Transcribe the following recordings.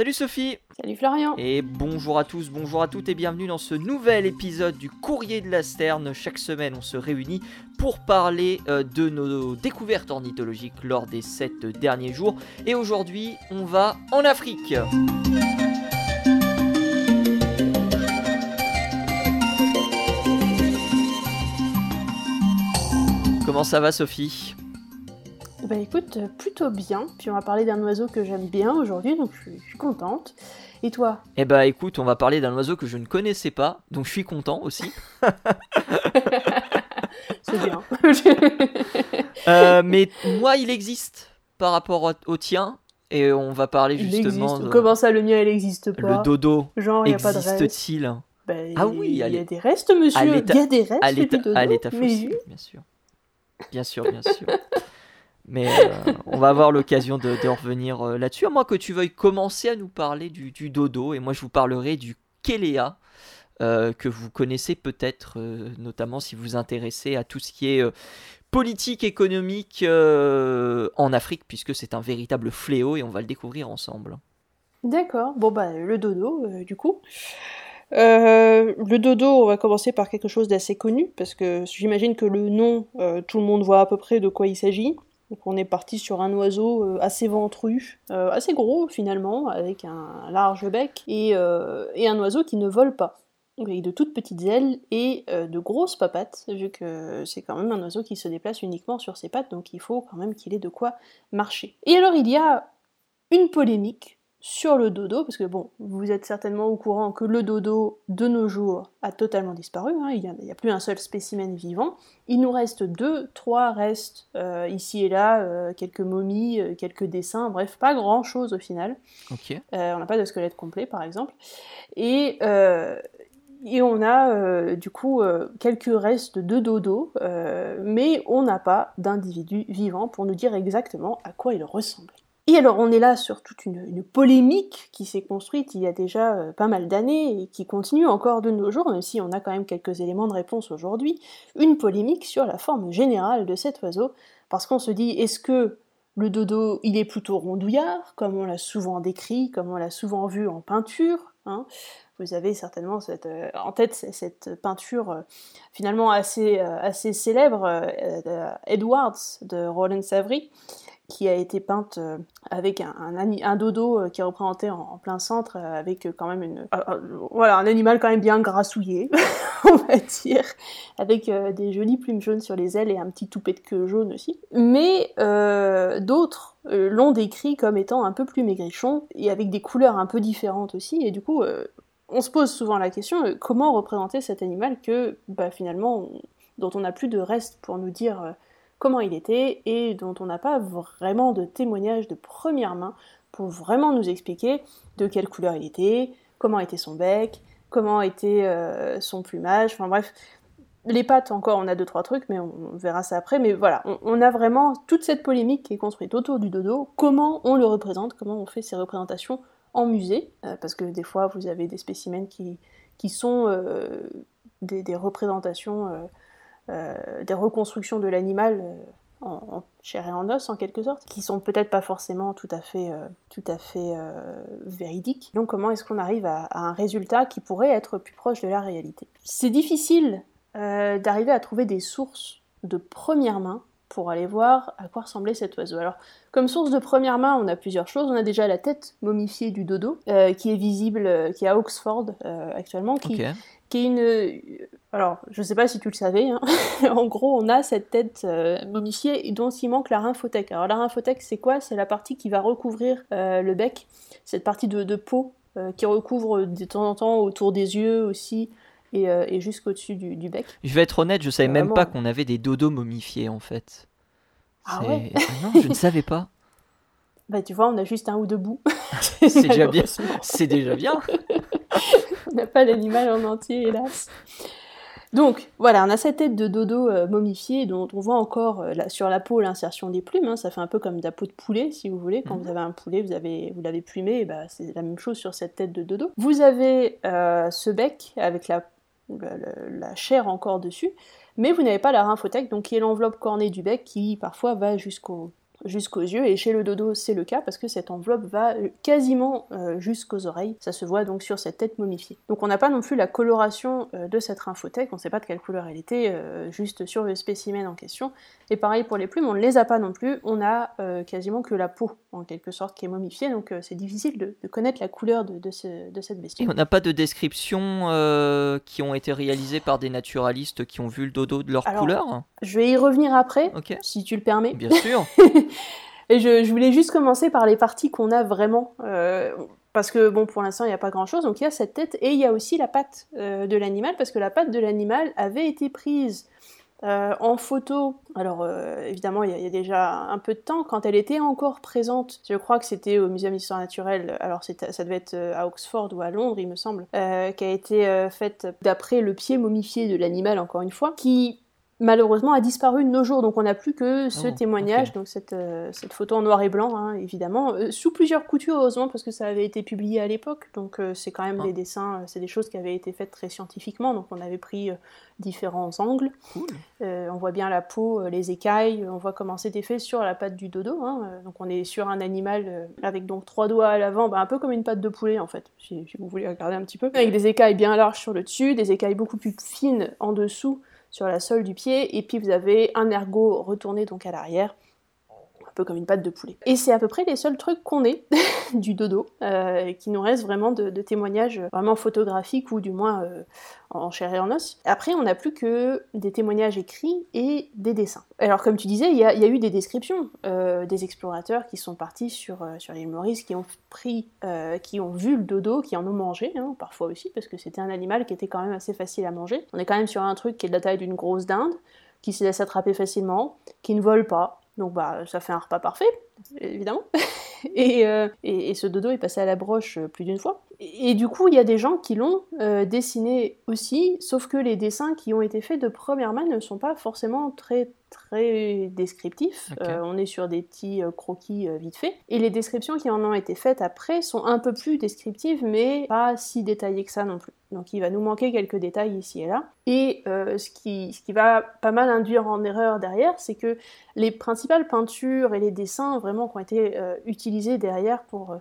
Salut Sophie Salut Florian Et bonjour à tous, bonjour à toutes et bienvenue dans ce nouvel épisode du Courrier de la Sterne. Chaque semaine on se réunit pour parler euh, de nos découvertes ornithologiques lors des 7 derniers jours. Et aujourd'hui on va en Afrique Comment ça va Sophie? Bah écoute, euh, plutôt bien. Puis on va parler d'un oiseau que j'aime bien aujourd'hui, donc je suis, je suis contente. Et toi Eh bah écoute, on va parler d'un oiseau que je ne connaissais pas, donc je suis content aussi. C'est bien. Euh, mais moi il existe par rapport au- tien, et on va parler Il justement existe. de- Comment ça, le mien, il n'existe pas? le dodo. Genre, il n'y a pas de. Existe-t-il? Bah, Ah oui, il y à a des restes, monsieur. Il y a des restes à l'état fossile, bien sûr. Bien sûr, bien sûr. Mais euh, on va avoir l'occasion de, revenir euh, là-dessus. À moins que tu veuilles commencer à nous parler du, dodo, et moi je vous parlerai du Kelea, euh, que vous connaissez peut-être, notamment si vous vous intéressez à tout ce qui est politique, économique en Afrique, puisque c'est un véritable fléau, et on va le découvrir ensemble. D'accord. Bon, bah, le dodo, du coup. Le dodo, on va commencer par quelque chose d'assez connu, parce que j'imagine que le nom, tout le monde voit à peu près de quoi il s'agit. Donc on est parti sur un oiseau euh, assez ventru, euh, assez gros finalement, avec un large bec, et, euh, un oiseau qui ne vole pas. Avec de toutes petites ailes et de grosses papates, vu que c'est quand même un oiseau qui se déplace uniquement sur ses pattes, donc il faut quand même qu'il ait de quoi marcher. Et alors il y a une polémique sur le dodo, parce que bon, vous êtes certainement au courant que le dodo de nos jours a totalement disparu, hein, il n'y a, plus un seul spécimen vivant, il nous reste deux, trois restes euh, ici et là, euh, quelques momies, euh, quelques dessins, bref, pas grand chose au final. On n'a pas de squelette complet par exemple. Et, et on a du coup quelques restes de dodo, mais on n'a pas d'individu vivant pour nous dire exactement à quoi il ressemble. Et alors on est là sur toute une, polémique qui s'est construite il y a déjà euh, pas mal d'années et qui continue encore de nos jours, même si on a quand même quelques éléments de réponse aujourd'hui, une polémique sur la forme générale de cet oiseau, parce qu'on se dit est-ce que le dodo, il est plutôt rondouillard, comme on l'a souvent décrit, comme on l'a souvent vu en peinture. hein? Vous avez certainement euh, en tête cette peinture euh, finalement assez, assez célèbre, Edwards de Roland Savary, qui a été peinte euh, avec un, dodo euh, qui est représenté en, plein centre, euh, avec quand même une, voilà, un animal quand même bien grassouillé, on va dire, avec des jolies plumes jaunes sur les ailes et un petit toupet de queue jaune aussi. Mais d'autres l'ont décrit comme étant un peu plus maigrichon et avec des couleurs un peu différentes aussi. Et du coup, on se pose souvent la question comment représenter cet animal que bah, finalement, on- dont on n'a plus de reste pour nous dire comment il était et dont on n'a pas vraiment de témoignage de première main pour vraiment nous expliquer de quelle couleur il était, comment était son bec, comment était euh, son plumage, enfin bref, les pattes encore, on a deux trois trucs, mais on, verra ça après. Mais voilà, on, a vraiment toute cette polémique qui est construite autour du dodo. Comment on le représente? Comment on fait ces représentations en musée? Euh, Parce que des fois, vous avez des spécimens qui, sont euh, des, représentations, des reconstructions de l'animal euh, en, chair et en os en quelque sorte, qui sont peut-être pas forcément tout à fait, euh, tout à fait euh, véridiques. Donc comment est-ce qu'on arrive à, un résultat qui pourrait être plus proche de la réalité? C'est difficile euh, d'arriver à trouver des sources de première main pour aller voir à quoi ressemblait cet oiseau. Alors, comme source de première main, on a plusieurs choses. On a déjà la tête momifiée du dodo, euh, qui est visible, euh, qui est à Oxford euh, actuellement. Qui est une... euh, Alors, je sais pas si tu le savais, hein. en gros, on a cette tête euh, momifiée dont il manque la lymphothèque. Alors, la lymphothèque, c'est quoi? C'est la partie qui va recouvrir euh, le bec, cette partie de, de peau euh, qui recouvre de temps en temps autour des yeux aussi, et, et jusqu'au-dessus du, du bec. Je vais être honnête, je savais même Vraiment. pas qu'on avait des dodos momifiés en fait. Ah ouais? Non, je ne savais pas. Bah, tu vois, on a juste un ou deux bouts. C'est déjà bien. C'est déjà bien. On n'a pas l'animal en entier, hélas. Donc, voilà, on a cette tête de dodo euh, momifiée dont on voit encore euh, sur la peau l'insertion des plumes. hein. ça fait un peu comme de la peau de poulet, si vous voulez. Quand Mhm. vous avez un poulet, vous, avez, vous l'avez plumé, bah, c'est la même chose sur cette tête de dodo. Vous avez euh, ce bec avec la, la- la- la chair encore dessus, mais vous n'avez pas la lymphothèque, donc qui est l'enveloppe cornée du bec qui parfois va jusqu'au jusqu'aux yeux, et chez le dodo c'est le cas parce que cette enveloppe va quasiment jusqu'aux oreilles, ça se voit donc sur cette tête momifiée. Donc on n'a pas non plus la coloration de cette infothèque, on ne sait pas de quelle couleur elle était, juste sur le spécimen en question, et pareil pour les plumes, on ne les a pas non plus, on a quasiment que la peau en quelque sorte qui est momifiée, donc c'est difficile de, connaître la couleur de, de, cette bestiole. on n'a pas de descriptions qui ont été réalisées par des naturalistes qui ont vu le dodo de leur couleur? Je vais y revenir après, si tu le permets. Bien sûr. Et je, voulais juste commencer par les parties qu'on a vraiment. Euh, parce que, bon, pour l'instant, il n'y a pas grand-chose. Donc, il y a cette tête et il y a aussi la patte euh, de l'animal, parce que la patte de l'animal avait été prise euh, en photo. Alors, évidemment, il y, a déjà un peu de temps, quand elle était encore présente. Je crois que c'était au Muséum d'histoire naturelle. Alors, ça devait être à Oxford ou à Londres, il me semble, qui a été faite d'après le pied momifié de l'animal, encore une fois, qui malheureusement a disparu de nos jours. Donc on n'a plus que ce oh, témoignage, donc cette, euh, cette, photo en noir et blanc, hein, évidemment, euh, sous plusieurs coutures, heureusement, parce que ça avait été publié à l'époque. Donc euh, c'est quand même ah. des dessins, c'est des choses qui avaient été faites très scientifiquement. Donc on avait pris différents angles. on voit bien la peau, les écailles, on voit comment c'était fait sur la patte du dodo. Hein. donc on est sur un animal avec donc trois doigts à l'avant, bah, un peu comme une patte de poulet en fait, si, si vous voulez regarder un petit peu. Avec des écailles bien larges sur le dessus, des écailles beaucoup plus fines en dessous sur la sole du pied, et puis vous avez un ergot retourné donc à l'arrière, comme une patte de poulet. Et c'est à peu près les seuls trucs qu'on ait du dodo, euh, qui nous reste vraiment de, témoignages vraiment photographiques ou du moins euh, en chair et en os. Après, on n'a plus que des témoignages écrits et des dessins. Alors, comme tu disais, il y, a eu des descriptions euh, des explorateurs qui sont partis sur, sur l'île Maurice, qui ont pris, qui ont vu le dodo, qui en ont mangé, hein, parfois aussi, parce que c'était un animal qui était quand même assez facile à manger. On est quand même sur un truc qui est de la taille d'une grosse dinde, qui se laisse attraper facilement, qui ne vole pas, donc bah ça fait un repas parfait, évidemment. Euh, et, ce dodo est passé à la broche euh, plus d'une fois. Et, du coup, il y a des gens qui l'ont euh, dessiné aussi, sauf que les dessins qui ont été faits de première main ne sont pas forcément très très descriptif. Euh, on est sur des petits croquis vite faits. Et les descriptions qui en ont été faites après sont un peu plus descriptives, mais pas si détaillées que ça non plus. Donc il va nous manquer quelques détails ici et là. Et ce, qui, ce qui va pas mal induire en erreur derrière, c'est que les principales peintures et les dessins qui ont été utilisés derrière pour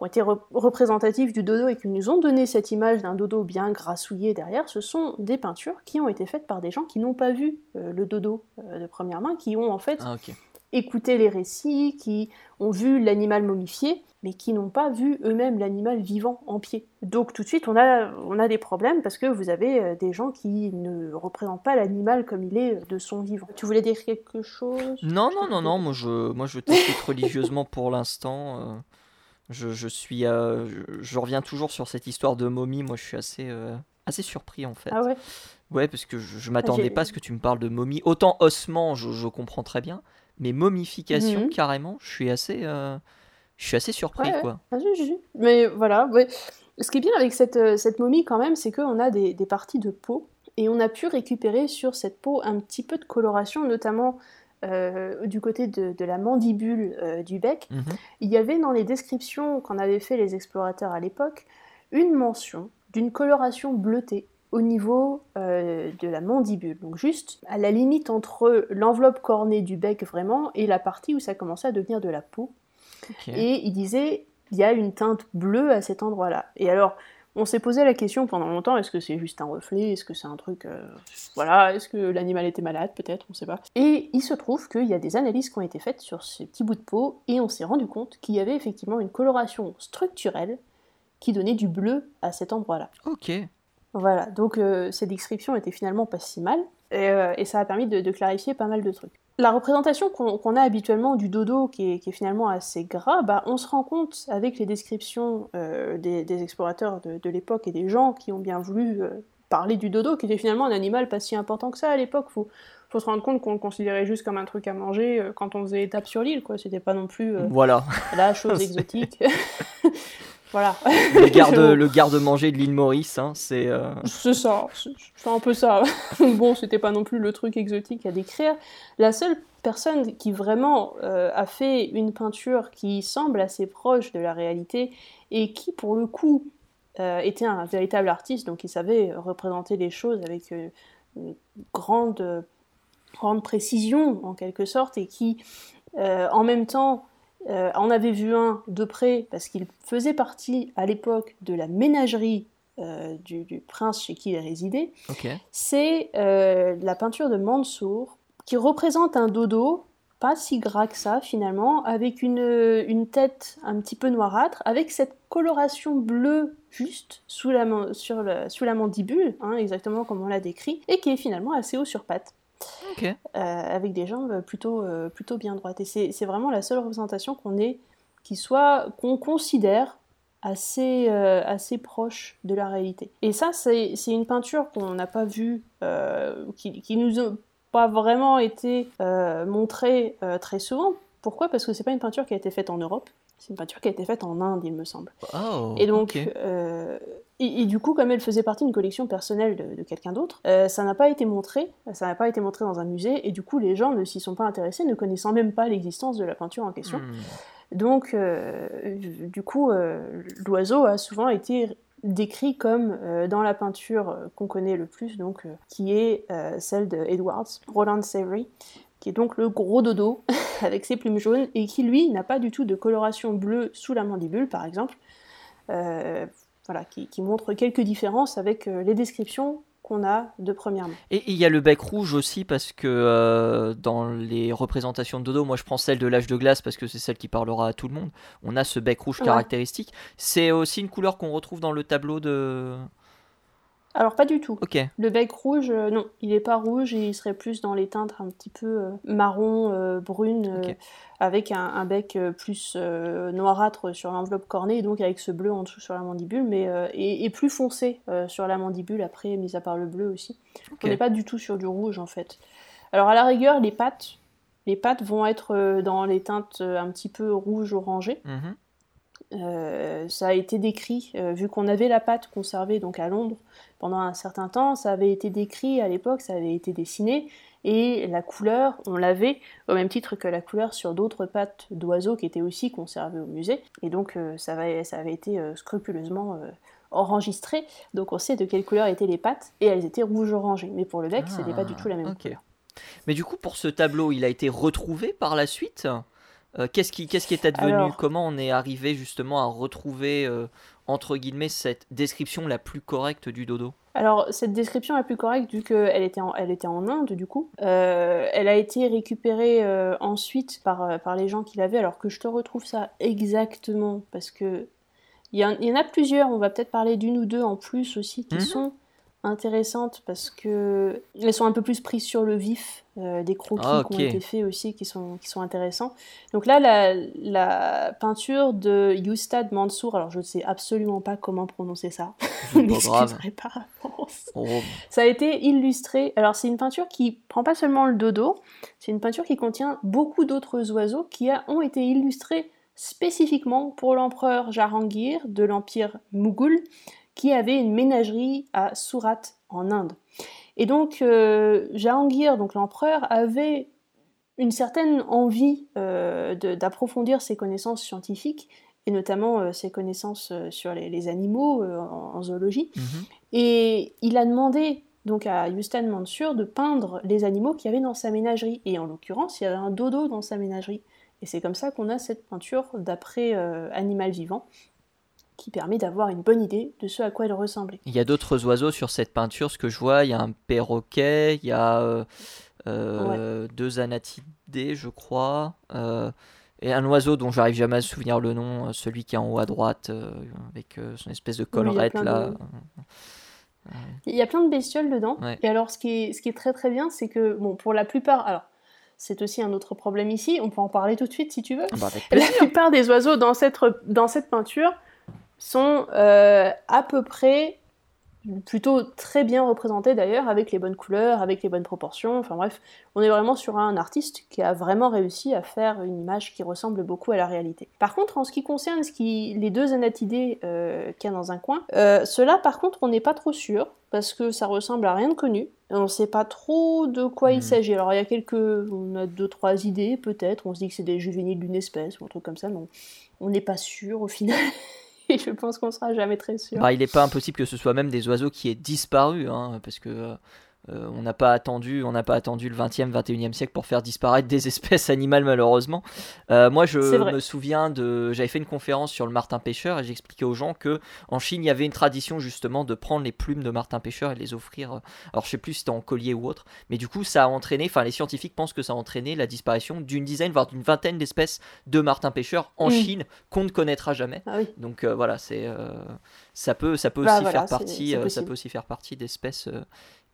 qui ont été représentatifs du dodo et qui nous ont donné cette image d'un dodo bien grassouillé derrière, ce sont des peintures qui ont été faites par des gens qui n'ont pas vu euh, le dodo euh, de première main, qui ont en fait ah, écouté les récits, qui ont vu l'animal momifié, mais qui n'ont pas vu eux-mêmes l'animal vivant en pied. Donc tout de suite, on a, on a des problèmes parce que vous avez euh, des gens qui ne représentent pas l'animal comme il est de son vivant. Tu voulais dire quelque chose? Non, non, non, non, moi je, moi je t'écoute religieusement pour l'instant. Je, suis, euh, je, reviens toujours sur cette histoire de momie. Moi, je suis assez, euh, assez surpris en fait. Ah ouais? Ouais, parce que je, je m'attendais pas à ce que tu me parles de momie. Autant ossement, je, comprends très bien, mais momification mhm. carrément, je suis assez, euh, je suis assez surpris quoi. Ah, mais voilà, ouais. ce qui est bien avec cette, cette momie quand même, c'est qu'on a des, des parties de peau et on a pu récupérer sur cette peau un petit peu de coloration, notamment euh, du côté de, la mandibule euh, du bec, mhm. il y avait dans les descriptions qu'en avaient fait les explorateurs à l'époque une mention d'une coloration bleutée au niveau euh, de la mandibule, donc juste à la limite entre l'enveloppe cornée du bec vraiment et la partie où ça commençait à devenir de la peau. Et il disait il y a une teinte bleue à cet endroit-là. Et alors on s'est posé la question pendant longtemps, est-ce que c'est juste un reflet Est-ce que c'est un truc... Euh, voilà, est-ce que l'animal était malade Peut-être, on ne sait pas. Et il se trouve qu'il y a des analyses qui ont été faites sur ces petits bouts de peau, et on s'est rendu compte qu'il y avait effectivement une coloration structurelle qui donnait du bleu à cet endroit-là. Ok. Voilà, donc euh, ces descriptions étaient finalement pas si mal, et, euh, ça a permis de, clarifier pas mal de trucs la représentation qu'on a habituellement du dodo, qui est, finalement assez gras, bah, on se rend compte avec les descriptions euh, des, explorateurs de, l'époque et des gens qui ont bien voulu parler du dodo, qui était finalement un animal pas si important que ça à l'époque. Faut, faut se rendre compte qu'on le considérait juste comme un truc à manger quand on faisait étape sur l'île, quoi. C'était pas non plus voilà. la chose exotique. Voilà. Le garde, le garde-manger de l'île Maurice, hein, c'est. Euh, c'est ça, c'est un peu ça. bon, c'était pas non plus le truc exotique à décrire. La seule personne qui vraiment euh, a fait une peinture qui semble assez proche de la réalité et qui, pour le coup, euh, était un véritable artiste, donc il savait représenter les choses avec une grande, grande précision en quelque sorte et qui en même temps, on avait vu un de près parce qu'il faisait partie à l'époque de la ménagerie du, prince chez qui il résidait. C'est la peinture de Mansour qui représente un dodo pas si gras que ça finalement, avec une, une tête un petit peu noirâtre, avec cette coloration bleue juste sous la, sur sous la mandibule, hein, exactement comme on l'a décrit, et qui est finalement assez haut sur pattes. Euh, avec des jambes plutôt, euh, plutôt bien droites. Et c'est vraiment la seule représentation qu'on ait, qui soit, qu'on considère assez, euh, assez proche de la réalité. Et ça, c'est une peinture qu'on n'a pas vue, qui, qui, nous pas vraiment été montrée très souvent. Pourquoi? Parce que c'est pas une peinture qui a été faite en Europe, c'est une peinture qui a été faite en Inde, il me semble. Oh, et donc, euh, et, du coup, comme elle faisait partie d'une collection personnelle de, quelqu'un d'autre, ça n'a pas été montré, ça n'a pas été montré dans un musée, et du coup, les gens ne s'y sont pas intéressés, ne connaissant même pas l'existence de la peinture en question. Hmm. Donc, du coup, l'oiseau a souvent été décrit comme euh, dans la peinture euh, qu'on connaît le plus, donc, euh, qui est celle de Edwards, Roland Savory, qui est donc le gros dodo avec ses plumes jaunes et qui lui n'a pas du tout de coloration bleue sous la mandibule par exemple, voilà, qui, qui, montre quelques différences avec les descriptions qu'on a de première main. Et il y a le bec rouge aussi parce que euh, dans les représentations de Dodo, moi je prends celle de l'âge de glace parce que c'est celle qui parlera à tout le monde. On a ce bec rouge caractéristique. C'est aussi une couleur qu'on retrouve dans le tableau de alors pas du tout. Ok. Le bec rouge, euh, non, il n'est pas rouge, il serait plus dans les teintes un petit peu euh, marron, euh, brune, avec un, bec plus noirâtre sur l'enveloppe cornée, donc avec ce bleu en dessous sur la mandibule, mais et, plus foncé sur la mandibule après, mis à part le bleu aussi. On n'est pas du tout sur du rouge en fait. Alors à la rigueur, les pattes, les pattes vont être dans les teintes un petit peu rouge orangé. Mhm. ça a été décrit, vu qu'on avait la pâte conservée donc à Londres, pendant un certain temps, ça avait été décrit à l'époque, ça avait été dessiné, et la couleur, on l'avait au même titre que la couleur sur d'autres pattes d'oiseaux qui étaient aussi conservées au musée, et donc euh, ça, avait, ça, avait, été euh, scrupuleusement euh, enregistré, donc on sait de quelle couleur étaient les pattes, et elles étaient rouge-orangées, mais pour le bec, ce n'était pas du tout la même couleur. Mais du coup, pour ce tableau, il a été retrouvé par la suite? Qu'est-ce, qui, qu'est-ce qui est advenu Comment on est arrivé justement à retrouver entre guillemets, cette description la plus correcte du dodo alors, cette description la plus correcte, vu qu'elle était, en, elle était en Inde, du coup, euh, elle a été récupérée euh, ensuite par, euh, par les gens qui l'avaient, alors que je te retrouve ça exactement, parce que il y, en a plusieurs, on va peut-être parler d'une ou deux en plus aussi, qui mhm. sont intéressantes parce que elles sont un peu plus prises sur le vif, euh, des croquis ah, qui ont été faits aussi qui sont, qui sont intéressants. Donc là, la, la peinture de Yustad Mansour, alors je ne sais absolument pas comment prononcer ça, m'excuserai par avance. Oh. Ça a été illustré, alors c'est une peinture qui prend pas seulement le dodo, c'est une peinture qui contient beaucoup d'autres oiseaux qui ont été illustrés spécifiquement pour l'empereur Jahangir de l'empire Mughal qui avait une ménagerie à Surat en Inde. Et donc euh, Jahangir, donc l'empereur, avait une certaine envie euh, d'approfondir ses connaissances scientifiques et notamment euh, ses connaissances sur les, animaux en, zoologie. Mhm. Et il a demandé donc à Yustan Mansur de peindre les animaux qu'il y avait dans sa ménagerie. Et en l'occurrence, il y avait un dodo dans sa ménagerie. Et c'est comme ça qu'on a cette peinture d'après animal vivant qui permet d'avoir une bonne idée de ce à quoi elle ressemblait. Il y a d'autres oiseaux sur cette peinture, ce que je vois, il y a un perroquet, il y a euh, euh, deux anatidés, je crois, euh, et un oiseau dont j'arrive jamais à me souvenir le nom, celui qui est en haut à droite, avec son espèce de collerette là. Il y a plein de bestioles dedans. Et alors, ce qui est, ce qui est très très bien, c'est que, bon, pour la plupart, alors, c'est aussi un autre problème ici, on peut en parler tout de suite si tu veux. Ah bah, la plupart des oiseaux dans cette, dans cette peinture sont euh, à peu près plutôt très bien représentés d'ailleurs, avec les bonnes couleurs, avec les bonnes proportions, enfin bref, on est vraiment sur un artiste qui a vraiment réussi à faire une image qui ressemble beaucoup à la réalité. Par contre, en ce qui concerne ce qui, les deux anatidés euh, qu'il y a dans un coin, euh, ceux-là par contre on n'est pas trop sûr, parce que ça ressemble à rien de connu, on ne sait pas trop de quoi il hmm. s'agit. Alors il y a quelques, on a deux, trois idées peut-être, on se dit que c'est des juvéniles d'une espèce ou un truc comme ça, mais on n'est pas sûr au final. je pense qu'on sera jamais très sûr. Bah, il n'est pas impossible que ce soit même des oiseaux qui aient disparu, hein, parce que euh, on n'a pas attendu, on n'a pas attendu le 20e, 21e siècle pour faire disparaître des espèces animales malheureusement. Euh, moi, je me souviens de, j'avais fait une conférence sur le martin pêcheur et j'expliquais aux gens que en Chine, il y avait une tradition justement de prendre les plumes de martin pêcheur et les offrir. Euh, alors, je sais plus si c'était en collier ou autre, mais du coup, ça a entraîné, enfin, les scientifiques pensent que ça a entraîné la disparition d'une dizaine, voire d'une vingtaine d'espèces de martin pêcheur en Chine qu'on ne connaîtra jamais. Ah Donc voilà, c'est ça peut, ça peut bah aussi faire partie, ça peut aussi faire partie d'espèces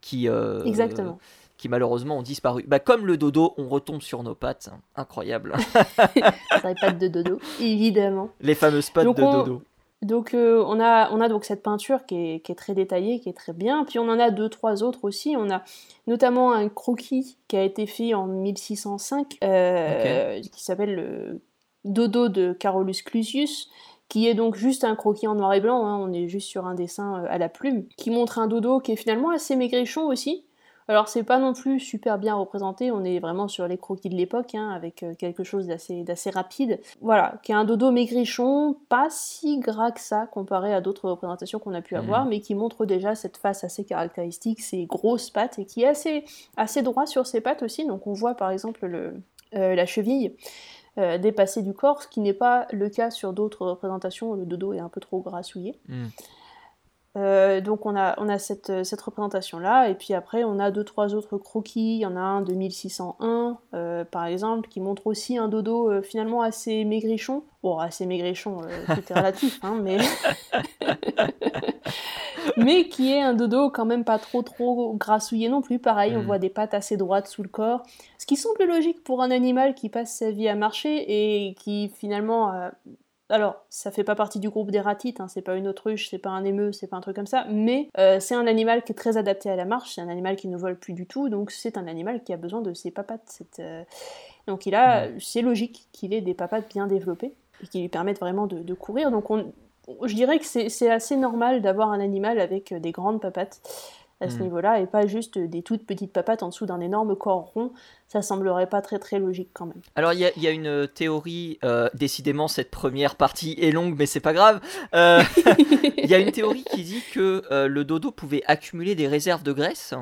qui, euh, Exactement. qui malheureusement ont disparu. Bah, comme le dodo, on retombe sur nos pattes. Incroyable. les pattes de dodo, évidemment. Les fameuses pattes de dodo. Donc euh, on, a, on a donc cette peinture qui est, qui est, très détaillée, qui est très bien. Puis on en a deux, trois autres aussi. On a notamment un croquis qui a été fait en 1605, euh, qui s'appelle le Dodo de Carolus Clusius, qui est donc juste un croquis en noir et blanc, hein, on est juste sur un dessin euh, à la plume, qui montre un dodo qui est finalement assez maigrichon aussi. Alors c'est pas non plus super bien représenté, on est vraiment sur les croquis de l'époque, hein, avec euh, quelque chose d'assez rapide. Voilà, qui est un dodo maigrichon, pas si gras que ça comparé à d'autres représentations qu'on a pu avoir, mhm. mais qui montre déjà cette face assez caractéristique, ses grosses pattes, et qui est assez, assez droit sur ses pattes aussi. Donc on voit par exemple le, euh, la cheville euh, dépassé du corps, ce qui n'est pas le cas sur d'autres représentations, le dodo est un peu trop grassouillé. Hmm. Euh, donc on a, on a cette, cette représentation-là, et puis après on a deux, trois autres croquis, il y en a un de 1601 euh, par exemple, qui montre aussi un dodo finalement assez maigrichon. Bon, assez maigrichon, tout est relatif, hein, mais... mais qui est un dodo quand même pas trop trop grassouillé non plus. Pareil, on hmm. voit des pattes assez droites sous le corps, ce qui semble logique pour un animal qui passe sa vie à marcher et qui finalement euh, alors, ça fait pas partie du groupe des ratites, hein, c'est pas une autruche, c'est pas un émeu, c'est pas un truc comme ça, mais euh, c'est un animal qui est très adapté à la marche, c'est un animal qui ne vole plus du tout, donc c'est un animal qui a besoin de ses papates. Euh, donc il a, c'est logique qu'il ait des papates bien développées et qui lui permettent vraiment de, de courir. Donc on, je dirais que c'est assez normal d'avoir un animal avec euh, des grandes papates à ce hmm. niveau-là et pas juste des toutes petites papates en dessous d'un énorme corps rond. Ça semblerait pas très très logique quand même. Alors il y, a une théorie, euh, décidément cette première partie est longue mais c'est pas grave. Euh, il y a une théorie qui dit que le dodo pouvait accumuler des réserves de graisse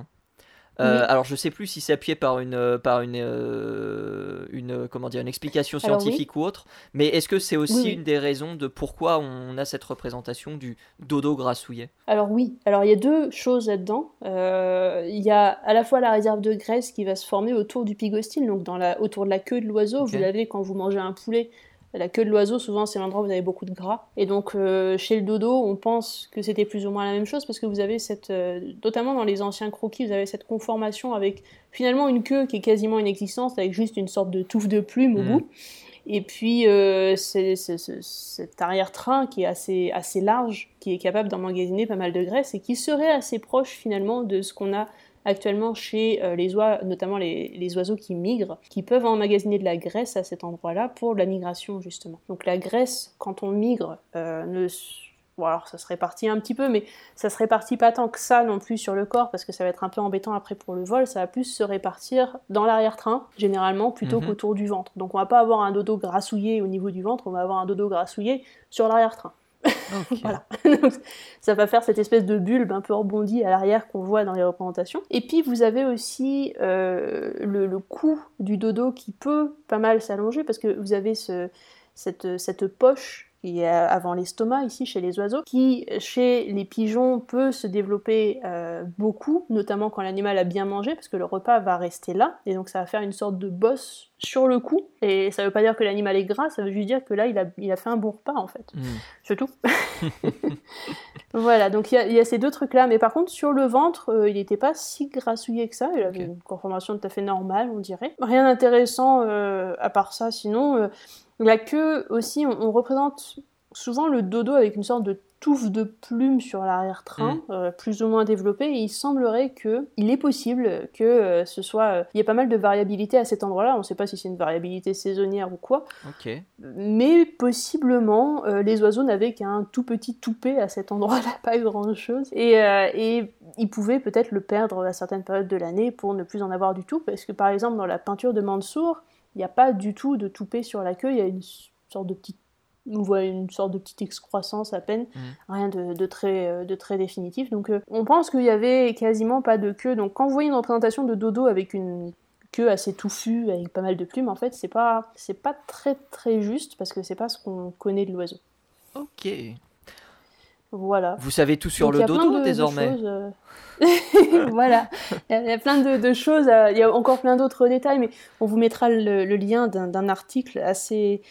euh, alors je sais plus si c'est appuyé par une euh, par une euh, une comment dire une explication scientifique ou autre, mais est-ce que c'est aussi une des raisons de pourquoi on a cette représentation du dodo grassouillet? Alors oui, alors il y a deux choses là-dedans. Il y a à la fois la réserve de graisse qui va se former autour du pygostyle, donc dans la autour de la queue de l'oiseau. Vous l'avez quand vous mangez un poulet la queue de l'oiseau, souvent, c'est l'endroit où vous avez beaucoup de gras. Et donc, euh, chez le dodo, on pense que c'était plus ou moins la même chose parce que vous avez cette, euh, notamment dans les anciens croquis, vous avez cette conformation avec finalement une queue qui est quasiment inexistante, avec juste une sorte de touffe de plume au mmh. bout. Et puis, euh, c'est, cet arrière-train qui est assez, assez large, qui est capable d'emmagasiner pas mal de graisse et qui serait assez proche finalement de ce qu'on a actuellement chez euh, les oiseaux, notamment les, oiseaux qui migrent, qui peuvent emmagasiner de la graisse à cet endroit-là pour la migration justement. Donc la graisse, quand on migre, euh, ne Bon, alors ça se répartit un petit peu, mais ça se répartit pas tant que ça non plus sur le corps, parce que ça va être un peu embêtant après pour le vol. Ça va plus se répartir dans l'arrière-train, généralement, plutôt mhm. qu'autour du ventre. Donc on va pas avoir un dodo grassouillé au niveau du ventre, on va avoir un dodo grassouillé sur l'arrière-train. ça va faire cette espèce de bulbe un peu rebondie à l'arrière qu'on voit dans les représentations. Et puis vous avez aussi euh, le, cou du dodo qui peut pas mal s'allonger parce que vous avez ce, cette, cette poche qui est avant l'estomac ici chez les oiseaux, qui chez les pigeons peut se développer euh, beaucoup, notamment quand l'animal a bien mangé, parce que le repas va rester là, et donc ça va faire une sorte de bosse sur le cou. Et ça veut pas dire que l'animal est gras, ça veut juste dire que là il a, il a fait un bon repas en fait. Mm. C'est tout. voilà, donc il y, a ces deux trucs-là, mais par contre sur le ventre, euh, il n'était pas si grassouillé que ça, il avait une conformation tout à fait normale, on dirait. Rien d'intéressant euh, à part ça, sinon la queue aussi, on, représente souvent le dodo avec une sorte de touffe de plumes sur l'arrière-train, mm. euh, plus ou moins développée, et il semblerait que il est possible que euh, ce soit... Euh, il y a pas mal de variabilité à cet endroit-là, on ne sait pas si c'est une variabilité saisonnière ou quoi, mais possiblement les oiseaux n'avaient qu'un tout petit toupet à cet endroit-là, pas grand-chose, et, et ils pouvaient peut-être le perdre à certaines périodes de l'année pour ne plus en avoir du tout, parce que par exemple dans la peinture de Mansour, il n'y a pas du tout de toupet sur la queue, il y a une sorte de petite on voit une sorte de petite excroissance à peine, Mm. rien de, très, euh, de très définitif. Donc euh, on pense qu'il y avait quasiment pas de queue. Donc quand vous voyez une représentation de dodo avec une queue assez touffue, avec pas mal de plumes, en fait, c'est pas, c'est pas très très juste parce que c'est pas ce qu'on connaît de l'oiseau. Ok. Voilà. Vous savez tout sur Donc, le dodo de- de désormais. choses, euh, voilà, il y, a, plein de, de choses, euh, il y a encore plein d'autres détails, mais on vous mettra le, le lien d'un article assez,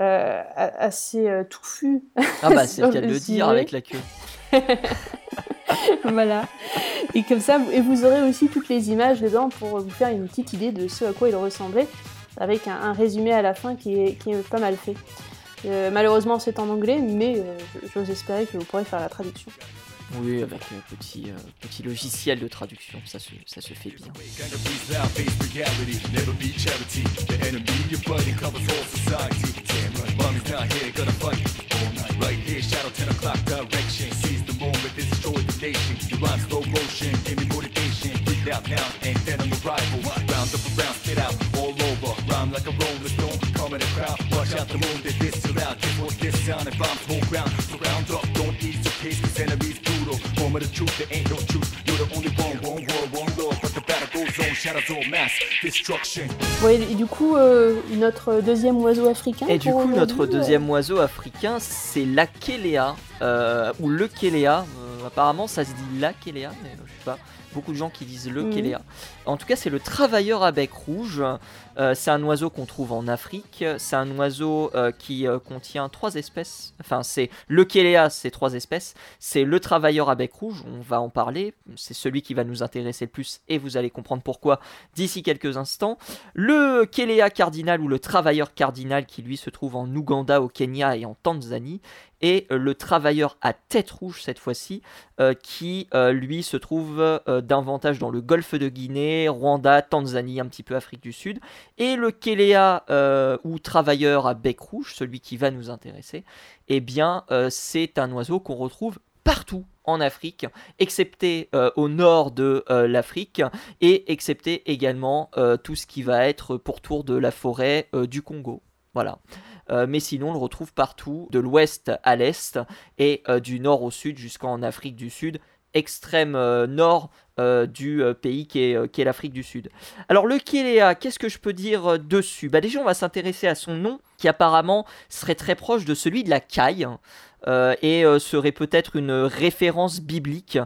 euh, assez euh, touffu. Ah bah c'est le cas de le dire avec la queue. voilà. Et comme ça, vous- et vous aurez aussi toutes les images dedans pour vous faire une petite idée de ce à quoi il ressemblait, avec un, un résumé à la fin qui est, qui est pas mal fait. Euh, malheureusement, c'est en anglais, mais euh, j'ose espérer que vous pourrez faire la traduction. Oui, avec un petit, euh, petit logiciel de traduction, ça se, ça se fait bien. Out, face reality, never be charity. The enemy, your buddy, covers all society. Damn right, mommy's not here, gonna fight all night. Right here, shadow 10 o'clock direction. Seize the moment, destroy the nation. You rhyme slow motion, give me motivation. Breathe out now, and then on the rival. Round up around, spit out, all over. Rhyme like a rolling stone, come in the crowd. Watch the this sound, and bombs whole ground. Surround up, don't ease your pace, cause enemies brutal. Moment of truth, there ain't no truth. You're the only one, one world, one law. But the battle goes on, shadows all mass destruction. Ouais, et du coup, euh, notre deuxième oiseau africain. Et du coup, notre euh, deuxième oiseau africain, c'est la Kéléa, euh, ou le Kéléa. Euh, apparemment, ça se dit la Kéléa, mais euh, je sais pas. Beaucoup de gens qui disent le Mhm. Kéléa. En tout cas, c'est le travailleur à bec rouge. Euh, c'est un oiseau qu'on trouve en Afrique. C'est un oiseau euh, qui euh, contient trois espèces. Enfin, c'est le Kéléa, c'est trois espèces. C'est le travailleur à bec rouge, on va en parler. C'est celui qui va nous intéresser le plus et vous allez comprendre pourquoi d'ici quelques instants. Le Kéléa cardinal ou le travailleur cardinal qui lui se trouve en Ouganda, au Kenya et en Tanzanie. Et euh, le travailleur à tête rouge cette fois-ci, euh, qui euh, lui se trouve davantage dans le golfe de Guinée, Rwanda, Tanzanie, un petit peu Afrique du Sud. Et le Kéléa ou travailleur à bec rouge, celui qui va nous intéresser, eh bien c'est un oiseau qu'on retrouve partout en Afrique, excepté au nord de l'Afrique et excepté également tout ce qui va être pourtour de la forêt du Congo. Voilà. Euh, mais sinon, on le retrouve partout, de l'ouest à l'est et euh, du nord au sud jusqu'en Afrique du Sud, extrême euh, nord du pays qui est, l'Afrique du Sud. Alors le Kéléa, qu'est-ce que je peux dire dessus? Bah, Déjà, on va s'intéresser à son nom, qui apparemment serait très proche de celui de la caille, euh, et serait peut-être une référence biblique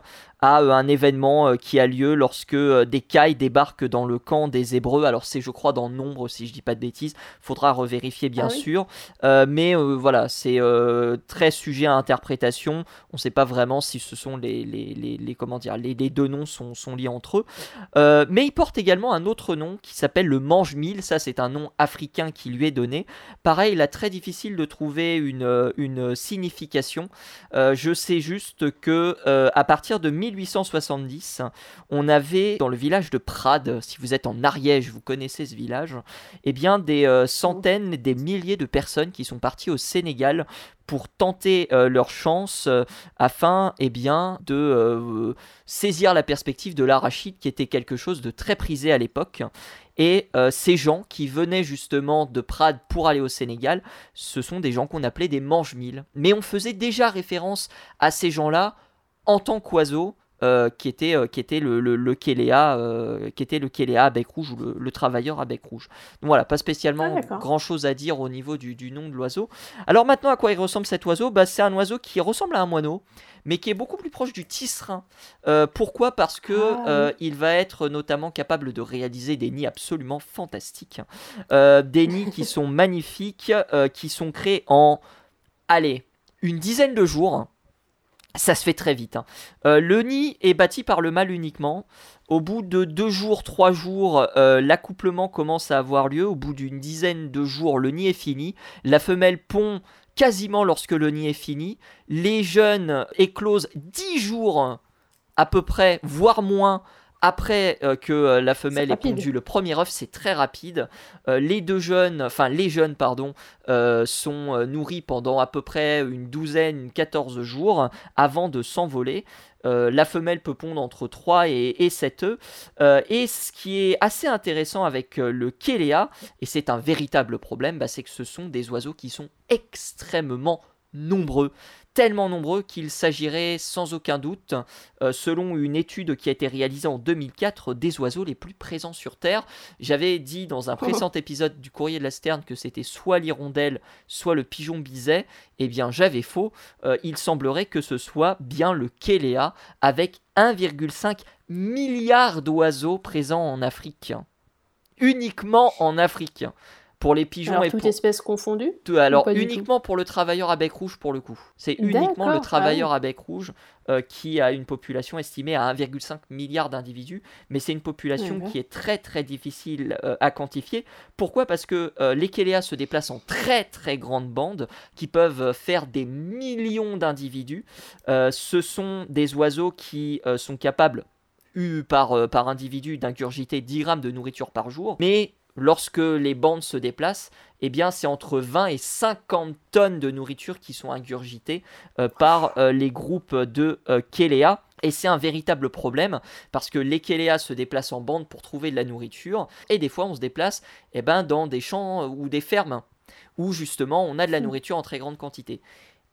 à euh, un événement euh, qui a lieu lorsque euh, des cailles débarquent dans le camp des Hébreux. Alors c'est je crois dans nombre si je dis pas de bêtises, faudra revérifier bien Ah oui. sûr. Euh, mais euh, voilà, c'est euh, très sujet à interprétation. On ne sait pas vraiment si ce sont les, les, les, les- comment dire, les, deux noms sont, sont liés entre eux. Mais il porte également un autre nom qui s'appelle le mange-mille. Ça c'est un nom africain qui lui est donné. Pareil, il est très difficile de trouver une, une signification. Je sais juste que à partir de 1870, on avait dans le village de Prades, si vous êtes en Ariège, vous connaissez ce village, eh bien des euh, centaines, des milliers de personnes qui sont parties au Sénégal pour tenter euh, leur chance euh, afin eh bien, de saisir la perspective de l'arachide qui était quelque chose de très prisé à l'époque. Et ces gens qui venaient justement de Prades pour aller au Sénégal, ce sont des gens qu'on appelait des mange-mille. Mais on faisait déjà référence à ces gens-là en tant qu'oiseaux. Euh, qui était, euh, qui était le, le, le Kéléa, euh, qui était le Kéléa à bec rouge ou le, le travailleur à bec rouge. Donc voilà, pas spécialement Ah, grand chose à dire au niveau du, du nom de l'oiseau. Alors maintenant, à quoi il ressemble cet oiseau? Bah, C'est un oiseau qui ressemble à un moineau, mais qui est beaucoup plus proche du tisserin. Euh, pourquoi? Parce que Ah, euh, il va être notamment capable de réaliser des nids absolument fantastiques. Euh, des nids qui sont magnifiques, euh, qui sont créés en, allez, une dizaine de jours. Ça se fait très vite. hein. Euh, le nid est bâti par le mâle uniquement. Au bout de deux jours, trois jours, euh, l'accouplement commence à avoir lieu. Au bout d'une dizaine de jours, le nid est fini. La femelle pond quasiment lorsque le nid est fini. Les jeunes éclosent dix jours à peu près, voire moins, après euh, que euh, la femelle ait pondu le premier œuf, c'est très rapide. Euh, les deux jeunes, enfin les jeunes, pardon, sont nourris pendant à peu près une douzaine, 14 jours avant de s'envoler. La femelle peut pondre entre 3 et, et 7 œufs. Et ce qui est assez intéressant avec le Kéléa, et c'est un véritable problème, bah, c'est que ce sont des oiseaux qui sont extrêmement nombreux. Tellement nombreux qu'il s'agirait sans aucun doute, euh, selon une étude qui a été réalisée en 2004, des oiseaux les plus présents sur Terre. J'avais dit dans un précédent épisode du Courrier de la Sterne que c'était soit l'hirondelle, soit le pigeon biset. Eh bien, j'avais faux. Euh, il semblerait que ce soit bien le Kéléa, avec 1,5 milliard d'oiseaux présents en Afrique. Uniquement en Afrique. Pour les pigeons Alors, et toute pour... espèce confondue Tout- Alors uniquement pour le travailleur à bec rouge pour le coup. C'est uniquement le D'accord, travailleur ah à bec rouge euh, qui a une population estimée à 1,5 milliard d'individus, mais c'est une population qui est très très difficile euh, à quantifier. Pourquoi? Parce que euh, les Kéléas se déplacent en très très grandes bandes qui peuvent faire des millions d'individus. Ce sont des oiseaux qui sont capables eu par, par individu d'ingurgiter 10 grammes de nourriture par jour, mais lorsque les bandes se déplacent, eh bien c'est entre 20 et 50 tonnes de nourriture qui sont ingurgitées euh, par euh, les groupes de euh, Kéléa. Et c'est un véritable problème parce que les Kéléas se déplacent en bande pour trouver de la nourriture et des fois on se déplace eh ben, dans des champs ou des fermes où justement on a de la nourriture en très grande quantité.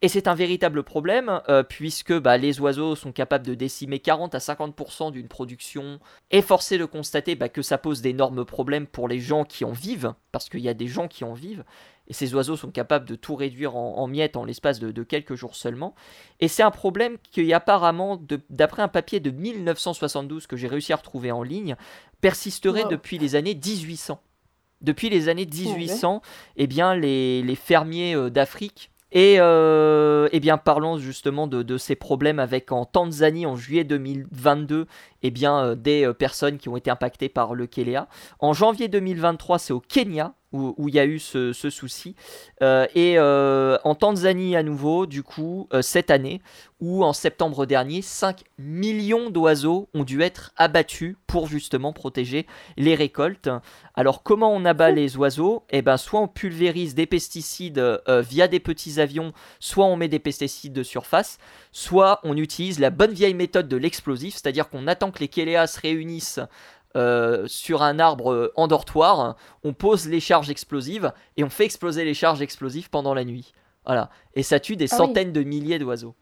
Et c'est un véritable problème euh, puisque bah, les oiseaux sont capables de décimer 40 à 50% d'une production et forcé de constater bah, que ça pose d'énormes problèmes pour les gens qui en vivent parce qu'il y a des gens qui en vivent et ces oiseaux sont capables de tout réduire en, en miettes en l'espace de, de quelques jours seulement. Et c'est un problème qui apparemment, d'après un papier de 1972 que j'ai réussi à retrouver en ligne, persisterait Wow. depuis les années 1800. Depuis les années 1800, eh bien, les, les fermiers euh, d'Afrique et euh, eh bien, parlons justement de, de ces problèmes avec en Tanzanie en juillet 2022, eh bien, euh, des euh, personnes qui ont été impactées par le Kéléa. En janvier 2023, c'est au Kenya où il y a eu ce, souci. Euh, et euh, en Tanzanie à nouveau, du coup, euh, cette année, où en septembre dernier, 5 millions d'oiseaux ont dû être abattus pour justement protéger les récoltes. Alors comment on abat les oiseaux? Eh ben soit on pulvérise des pesticides via des petits avions, soit on met des pesticides de surface, soit on utilise la bonne vieille méthode de l'explosif, c'est-à-dire qu'on attend que les kéléas se réunissent euh, sur un arbre en dortoir, on pose les charges explosives et on fait exploser les charges explosives pendant la nuit. Voilà. Et ça tue des Ah oui. centaines de milliers d'oiseaux.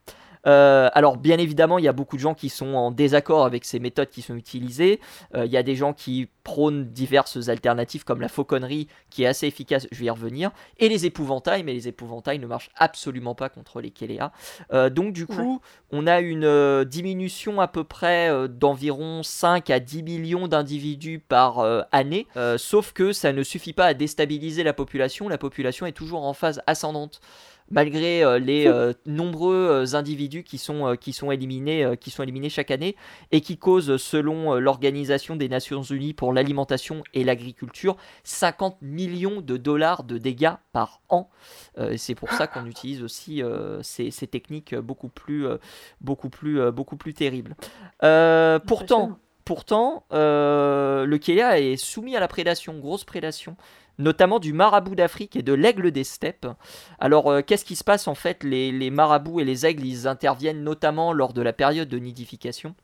Euh, alors bien évidemment, il y a beaucoup de gens qui sont en désaccord avec ces méthodes qui sont utilisées. Euh, il y a des gens qui prônent diverses alternatives comme la fauconnerie qui est assez efficace, je vais y revenir, et les épouvantails, mais les épouvantails ne marchent absolument pas contre les kéléas. Euh, donc du coup, on a une diminution à peu près d'environ 5 à 10 millions d'individus par année, sauf que ça ne suffit pas à déstabiliser la population, la population est toujours en phase ascendante. Malgré euh, les euh, nombreux euh, individus qui sont, qui, sont éliminés, qui sont éliminés chaque année et qui causent, selon l'Organisation des Nations Unies pour l'alimentation et l'agriculture, 50 millions de dollars de dégâts par an. C'est pour ça qu'on utilise aussi ces, ces techniques beaucoup plus, beaucoup plus, beaucoup plus terribles. Pourtant, pourtant le Kélia est soumis à la prédation, grosse prédation, notamment du marabout d'Afrique et de l'aigle des steppes. Alors, euh, qu'est-ce qui se passe en fait les, les marabouts et les aigles, ils interviennent notamment lors de la période de nidification,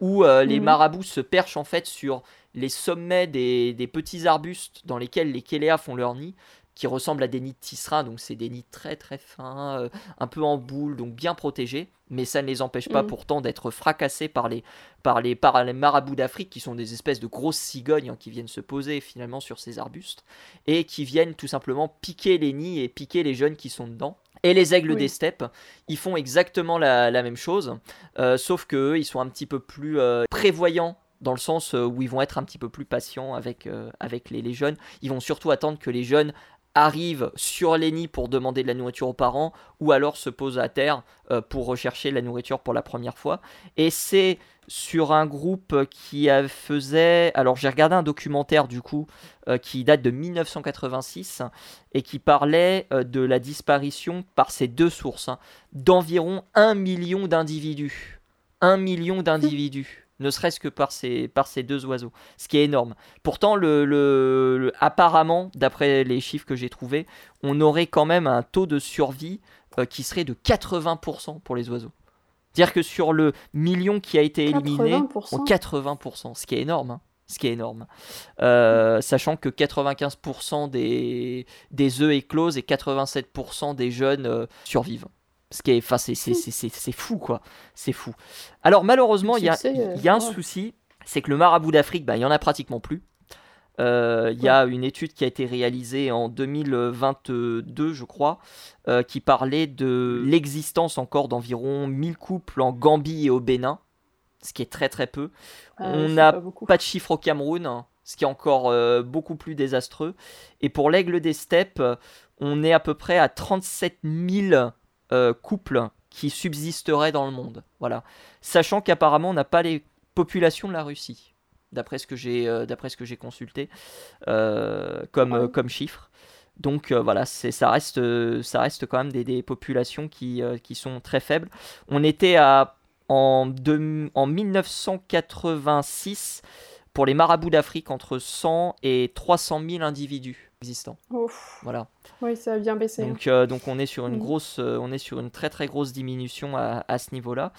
où euh, les Mhm. marabouts se perchent en fait sur les sommets des, des petits arbustes dans lesquels les kéléas font leur nid, qui ressemblent à des nids de tisserin, donc c'est des nids très très fins, euh, un peu en boule, donc bien protégés, mais ça ne les empêche pas Mhm. pourtant d'être fracassés par les, par, les, par les marabouts d'Afrique, qui sont des espèces de grosses cigognes hein, qui viennent se poser finalement sur ces arbustes, et qui viennent tout simplement piquer les nids et piquer les jeunes qui sont dedans. Et les aigles Oui. des steppes, ils font exactement la, la même chose, euh, sauf que eux, ils sont un petit peu plus euh, prévoyants dans le sens où ils vont être un petit peu plus patients avec, euh, avec les, les jeunes. Ils vont surtout attendre que les jeunes arrivent sur les nids pour demander de la nourriture aux parents ou alors se posent à terre euh, pour rechercher la nourriture pour la première fois. Et c'est sur un groupe qui faisait... Alors j'ai regardé un documentaire du coup euh, qui date de 1986 et qui parlait euh, de la disparition par ces deux sources hein, d'environ un million d'individus. Un million d'individus. Ne serait-ce que par ces, par ces deux oiseaux, ce qui est énorme. Pourtant, le, le- le- apparemment, d'après les chiffres que j'ai trouvés, on aurait quand même un taux de survie euh, qui serait de 80% pour les oiseaux. C'est-à-dire que sur le million qui a été éliminé, 80%. on 80%, ce qui est énorme. hein. Ce qui est énorme. Euh, sachant que 95% des, des œufs éclosent et 87% des jeunes euh, survivent. Ce qui est, enfin, c'est, c'est, c'est, c'est- c'est fou, quoi. C'est fou. Alors, malheureusement, il y a, euh, y a un souci, c'est que le marabout d'Afrique, bah, il y en a pratiquement plus. Euh, Il y a une étude qui a été réalisée en 2022, je crois, euh, qui parlait de l'existence encore d'environ 1000 couples en Gambie et au Bénin, ce qui est très très peu. Ah, on n'a pas de chiffre au Cameroun, hein, ce qui est encore beaucoup plus désastreux. Et pour l'aigle des steppes, on est à peu près à 37 000 euh, couples qui subsisteraient dans le monde. Voilà. Sachant qu'apparemment, on n'a pas les populations de la Russie, d'après ce que j'ai euh, consulté euh, comme, comme chiffre. Donc voilà, c'est, ça, reste, ça reste quand même des, des populations qui, qui sont très faibles. On était à, en 1986 pour les marabouts d'Afrique entre 100 et 300 000 individus existants. Ouf. Voilà. Oui, ça a bien baissé. Donc, euh, donc on est sur une Mm. grosse, euh, on est sur une très très grosse diminution à, à ce niveau-là.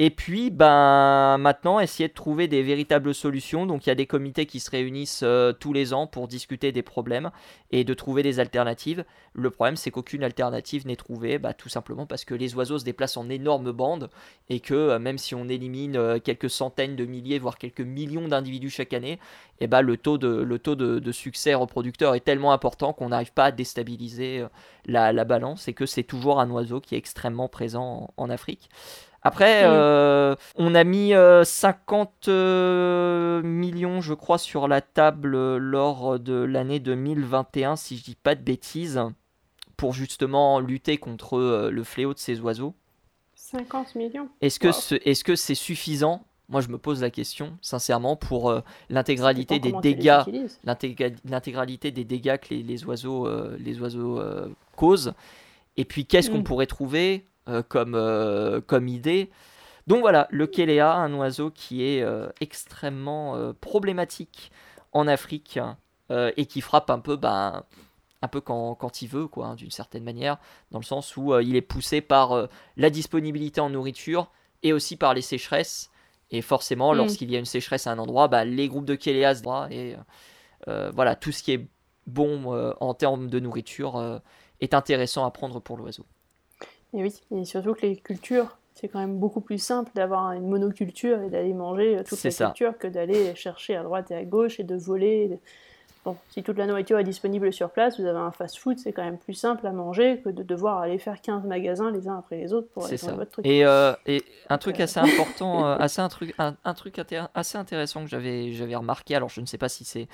Et puis, ben maintenant, essayer de trouver des véritables solutions. Donc, il y a des comités qui se réunissent euh, tous les ans pour discuter des problèmes et de trouver des alternatives. Le problème, c'est qu'aucune alternative n'est trouvée, bah, tout simplement parce que les oiseaux se déplacent en énormes bandes et que euh, même si on élimine euh, quelques centaines de milliers, voire quelques millions d'individus chaque année, et ben le taux de, succès reproducteur est tellement important qu'on n'arrive pas à déstabiliser la, la balance et que c'est toujours un oiseau qui est extrêmement présent en, en Afrique. Après, Mm. euh, on a mis euh, 50 euh, millions, je crois, sur la table euh, lors de l'année 2021, si je dis pas de bêtises, pour justement lutter contre euh, le fléau de ces oiseaux. 50 millions. Est-ce que Wow. ce- c'est suffisant? Moi, je me pose la question, sincèrement, pour euh, l'intégralité des dégâts l'intégralité des dégâts que les, les oiseaux, euh, les oiseaux euh, causent. Et puis, qu'est-ce qu'on Mm. pourrait trouver? euh, comme, euh, comme idée Donc voilà, le Kéléa, un oiseau qui est euh, extrêmement euh, problématique en Afrique euh, et qui frappe un peu, ben, un peu quand, quand il veut, quoi, hein, d'une certaine manière, dans le sens où euh, il est poussé par euh, la disponibilité en nourriture et aussi par les sécheresses. Et forcément, Mm. lorsqu'il y a une sécheresse à un endroit, bah, les groupes de Kéléa se droit et euh, euh, voilà, tout ce qui est bon euh, en termes de nourriture euh, est intéressant à prendre pour l'oiseau. Et oui, et surtout que les cultures, c'est quand même beaucoup plus simple d'avoir une monoculture et d'aller manger euh, toutes les ça. cultures que d'aller chercher à droite et à gauche et de voler. Bon, si toute la nourriture est disponible sur place, vous avez un fast-food, c'est quand même plus simple à manger que de devoir aller faire 15 magasins les uns après les autres pour aller ça. votre truc. Et, euh, et un truc euh, assez important, assez un truc, un, un truc assez intéressant que j'avais, j'avais remarqué. Alors je ne sais pas si c'est,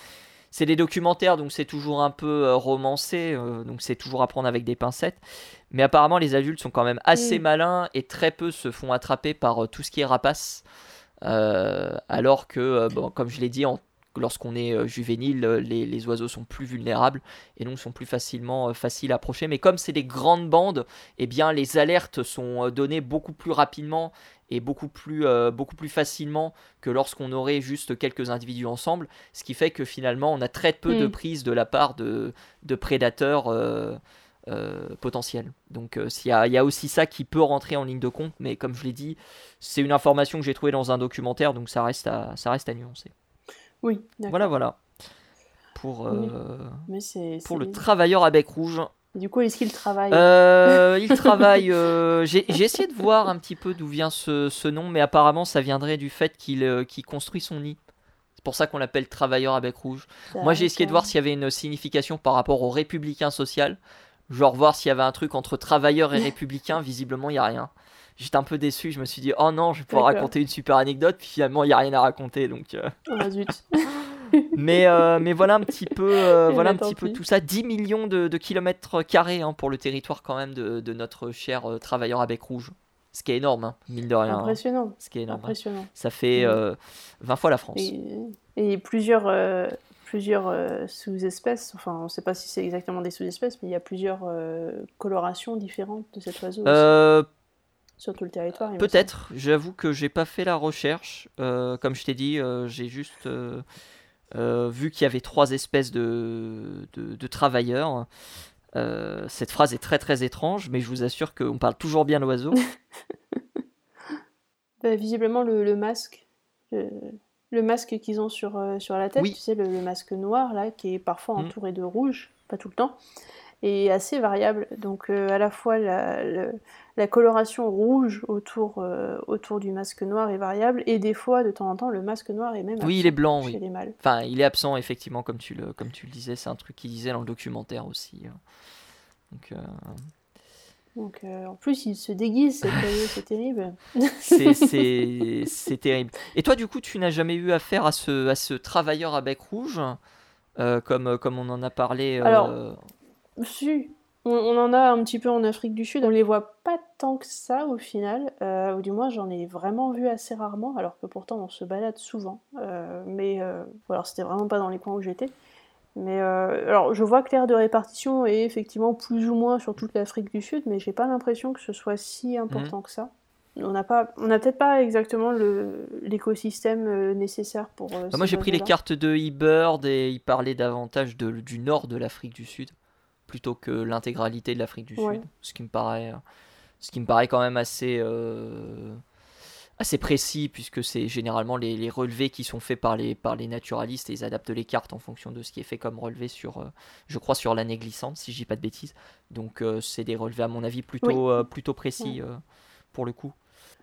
c'est des documentaires, donc c'est toujours un peu romancé, euh, donc c'est toujours à prendre avec des pincettes. Mais apparemment les adultes sont quand même assez Mm. malins et très peu se font attraper par euh, tout ce qui est rapace. Euh, alors que, euh, bon, comme je l'ai dit, lorsqu'on est juvénile, les, les oiseaux sont plus vulnérables et donc sont plus facilement faciles à approcher. Mais comme c'est des grandes bandes, eh bien les alertes sont données beaucoup plus rapidement et beaucoup plus, euh, beaucoup plus facilement que lorsqu'on aurait juste quelques individus ensemble, ce qui fait que finalement on a très peu de Mm. prises de la part de, de prédateurs euh, euh, potentiels. Donc euh, y, il y a aussi ça qui peut rentrer en ligne de compte, mais comme je l'ai dit, c'est une information que j'ai trouvée dans un documentaire, donc ça reste à, ça reste à nuancer. Oui. Voilà, voilà. Pour, euh, Mais c'est, pour le travailleur à bec rouge. Du coup, est-ce qu'il travaille? Il travaille. J'ai j'ai essayé de voir un petit peu d'où vient ce, ce nom, mais apparemment ça viendrait du fait qu'il qu'il construit son nid. C'est pour ça qu'on l'appelle travailleur à bec rouge. Moi j'ai essayé de voir s'il y avait une signification par rapport au républicain social. Genre voir s'il y avait un truc entre travailleur et républicain. Visiblement il n'y a rien. J'étais un peu déçu. Je me suis dit oh non, je vais pouvoir raconter une super anecdote. Puis finalement il n'y a rien à raconter. Donc. euh, Ah, zut. mais, euh, mais voilà un petit peu, euh, voilà un petit peu tout ça. 10 millions de, de kilomètres carrés hein, pour le territoire quand même de, de notre cher travailleur à bec rouge. Ce qui est énorme, hein, mine de rien. hein. Impressionnant. Ce qui est énorme. hein. Impressionnant. Ça fait Mm. euh, 20 fois la France. Et, et plusieurs, plusieurs euh, sous-espèces, enfin on ne sait pas si c'est exactement des sous-espèces, mais il y a plusieurs euh, colorations différentes de cet oiseau. aussi. Euh, sur tout le territoire. Peut-être, j'avoue que j'ai pas fait la recherche. Comme je t'ai dit, j'ai juste vu qu'il y avait trois espèces de, de, de travailleurs. Cette phrase est très très étrange, mais je vous assure qu'on parle toujours bien l'oiseau. Bah, visiblement, le, le masque, le, le masque qu'ils ont sur, euh, sur la tête, Oui. tu sais, le, le masque noir, là, qui est parfois Mm. entouré de rouge, pas tout le temps, est assez variable. Donc, euh, à la fois, la, coloration rouge autour, euh, autour du masque noir est variable, et des fois, de temps en temps, le masque noir est même Oui, il est blanc, oui. les mâles. Enfin, il est absent, effectivement, comme tu le, comme tu le disais. C'est un truc qu'il disait dans le documentaire aussi. hein. Donc, Donc, euh, en plus, il se déguise, c'est terrible. c'est- terrible. Et toi, du coup, tu n'as jamais eu affaire à ce, à ce travailleur à bec rouge, euh, comme, comme on en a parlé. euh, Alors, Si, on, on en a un petit peu en Afrique du Sud. On les voit pas tant que ça au final, ou du moins j'en ai vraiment vu assez rarement, alors que pourtant on se balade souvent. Mais alors c'était vraiment pas dans les coins où j'étais. Mais euh, alors je vois que l'aire de répartition est effectivement plus ou moins sur toute l'Afrique du Sud, mais j'ai pas l'impression que ce soit si important que ça. On n'a pas, on n'a peut-être pas exactement le- l'écosystème euh, nécessaire pour. euh, Bah, moi, j'ai pris les cartes de eBird et il parlait davantage de- du nord de l'Afrique du Sud plutôt que l'intégralité de l'Afrique du Ouais. Sud, ce qui me paraît, ce qui me paraît quand même assez, euh, assez précis puisque c'est généralement les, les relevés qui sont faits par les, par les naturalistes et ils adaptent les cartes en fonction de ce qui est fait comme relevé sur, euh, je crois, sur l'année glissante, si je dis pas de bêtises. Donc, euh, c'est des relevés à mon avis plutôt, euh, plutôt précis pour le coup.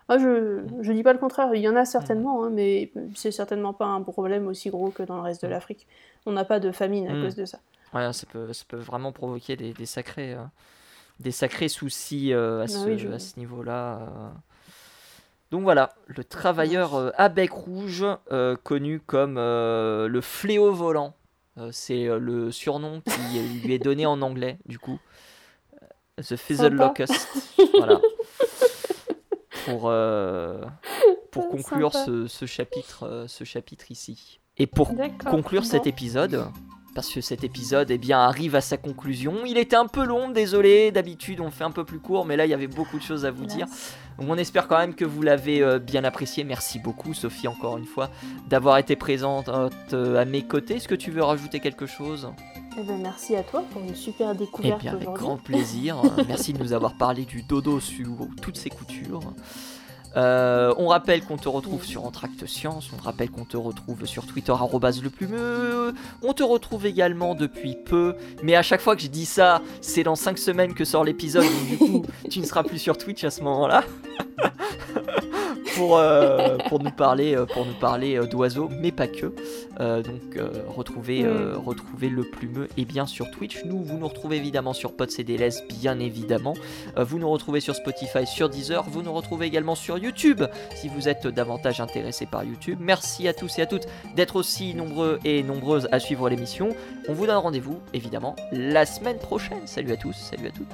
Ah, je, je dis pas le contraire, il y en a certainement, hein, mais c'est certainement pas un problème aussi gros que dans le reste de l'Afrique. On n'a pas de famine à Mm. cause de ça. Ouais, ça peut, ça peut vraiment provoquer des, des sacrés, des sacrés soucis euh, à, ce, Ah oui, je- ce niveau-là. Donc voilà, le travailleur euh, à bec rouge, euh, connu comme euh, le fléau volant. C'est le surnom qui lui est donné en anglais, du coup. The Fizzle. Locust. voilà. Pour, pour conclure ce, ce chapitre, ce chapitre ici. Et pour conclure cet épisode, parce que cet épisode eh bien, arrive à sa conclusion. Il était un peu long, désolé, d'habitude on fait un peu plus court, mais là il y avait beaucoup de choses à vous dire. Donc on espère quand même que vous l'avez euh, bien apprécié. Merci beaucoup Sophie encore une fois d'avoir été présente euh, à mes côtés. Est-ce que tu veux rajouter quelque chose? Eh ben, merci à toi pour une super Eh découverte bien avec grand plaisir. Merci de nous avoir parlé du dodo sur toutes ses coutures. Euh, on rappelle qu'on te retrouve sur Entracte Science, on rappelle qu'on te retrouve sur Twitter arrobase le plumeux, on te retrouve également depuis peu, mais à chaque fois que je dis ça, c'est dans 5 semaines que sort l'épisode, donc du coup tu ne seras plus sur Twitch à ce moment-là. pour, euh, pour nous parler, euh, pour nous parler euh, d'oiseaux, mais pas que. Euh, donc euh, retrouvez, euh, retrouvez le plumeux et bien sur Twitch. Nous, vous nous retrouvez évidemment sur PodCDLS, bien évidemment. Vous nous retrouvez sur Spotify, sur Deezer. Vous nous retrouvez également sur YouTube si vous êtes davantage intéressé par YouTube. Merci à tous et à toutes d'être aussi nombreux et nombreuses à suivre l'émission. On vous donne rendez-vous évidemment la semaine prochaine. Salut à tous, salut à toutes.